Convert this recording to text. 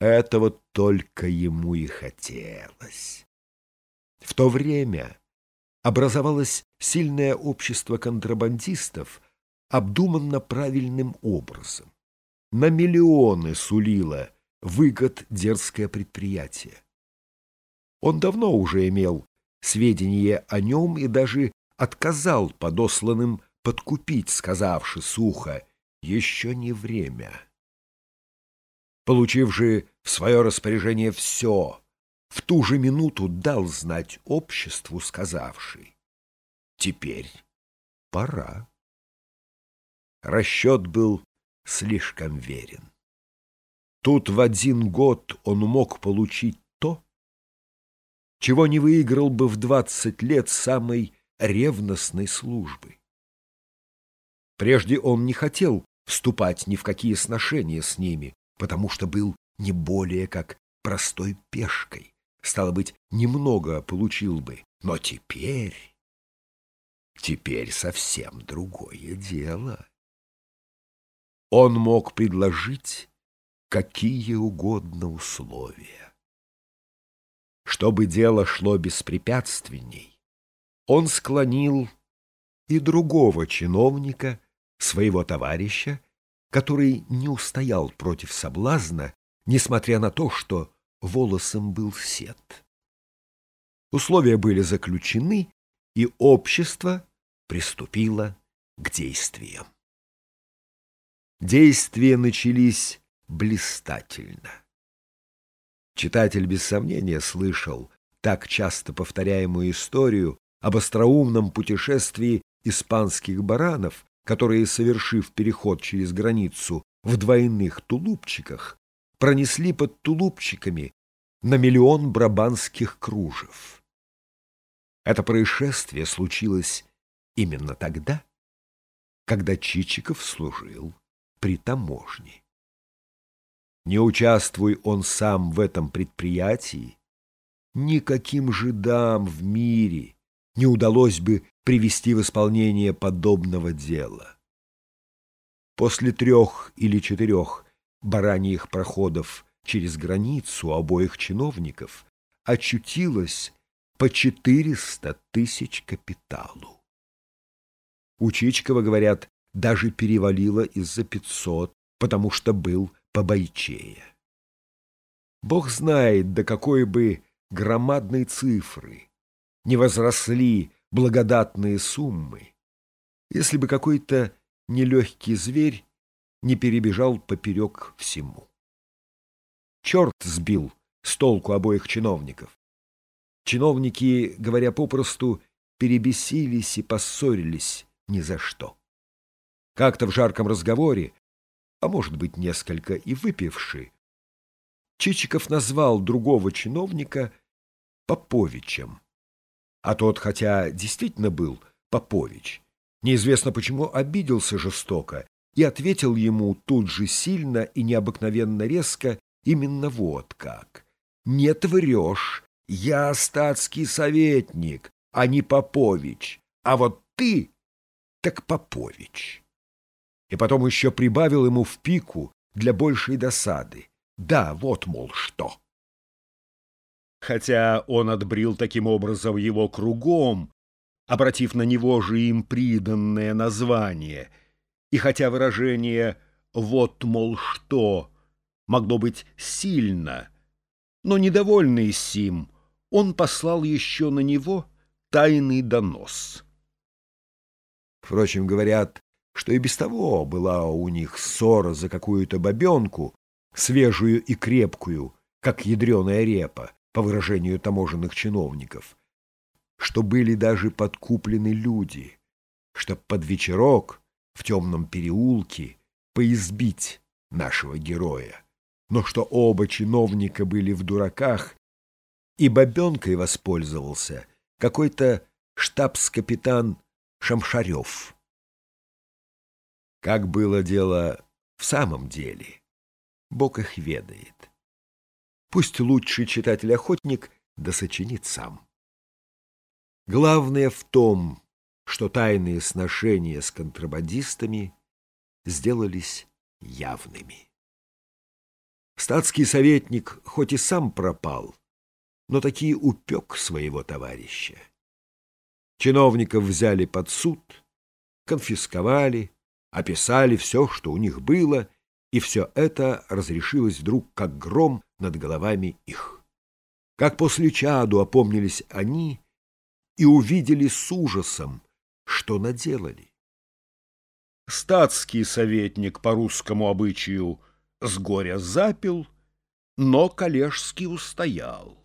Этого только ему и хотелось. В то время образовалось сильное общество контрабандистов, обдуманно правильным образом. На миллионы сулило выгод дерзкое предприятие. Он давно уже имел сведения о нем и даже отказал подосланным подкупить, сказавши сухо, еще не время. Получив же в свое распоряжение все, в ту же минуту дал знать обществу, сказавший, теперь пора. Расчет был слишком верен. Тут в один год он мог получить то, чего не выиграл бы в двадцать лет самой ревностной службы. Прежде он не хотел вступать ни в какие сношения с ними, потому что был не более как простой пешкой. Стало быть, немного получил бы, но теперь... Теперь совсем другое дело. Он мог предложить какие угодно условия. Чтобы дело шло беспрепятственней, он склонил и другого чиновника, своего товарища, который не устоял против соблазна, несмотря на то, что волосом был сет. Условия были заключены, и общество приступило к действиям. Действия начались блистательно. Читатель без сомнения слышал так часто повторяемую историю об остроумном путешествии испанских баранов, которые, совершив переход через границу в двойных тулупчиках, пронесли под тулупчиками на миллион брабанских кружев. Это происшествие случилось именно тогда, когда Чичиков служил при таможне. Не участвуй он сам в этом предприятии, никаким жидам в мире не удалось бы привести в исполнение подобного дела. После трех или четырех бараньих проходов через границу обоих чиновников очутилось по четыреста тысяч капиталу. У Чичкова, говорят, даже перевалило из-за пятьсот, потому что был побойчее. Бог знает, до какой бы громадной цифры не возросли благодатные суммы, если бы какой-то нелегкий зверь не перебежал поперек всему. Черт сбил с толку обоих чиновников. Чиновники, говоря попросту, перебесились и поссорились ни за что. Как-то в жарком разговоре, а может быть, несколько и выпивший, Чичиков назвал другого чиновника Поповичем. А тот, хотя действительно был Попович, неизвестно почему обиделся жестоко и ответил ему тут же сильно и необыкновенно резко именно вот как. «Не врешь, я статский советник, а не Попович, а вот ты так Попович». И потом еще прибавил ему в пику для большей досады. Да, вот, мол, что хотя он отбрил таким образом его кругом, обратив на него же им приданное название, и хотя выражение «вот, мол, что» могло быть сильно, но недовольный сим, он послал еще на него тайный донос. Впрочем, говорят, что и без того была у них ссора за какую-то бабенку, свежую и крепкую, как ядреная репа, по выражению таможенных чиновников, что были даже подкуплены люди, чтоб под вечерок в темном переулке поизбить нашего героя, но что оба чиновника были в дураках, и бабенкой воспользовался какой-то штабс-капитан Шамшарев. Как было дело в самом деле, Бог их ведает. Пусть лучший читатель-охотник да сочинит сам. Главное в том, что тайные сношения с контрабандистами сделались явными. Статский советник хоть и сам пропал, но таки упек своего товарища. Чиновников взяли под суд, конфисковали, описали все, что у них было, и все это разрешилось вдруг, как гром над головами их. Как после чаду опомнились они и увидели с ужасом, что наделали. Статский советник по русскому обычаю с горя запил, но коллежский устоял.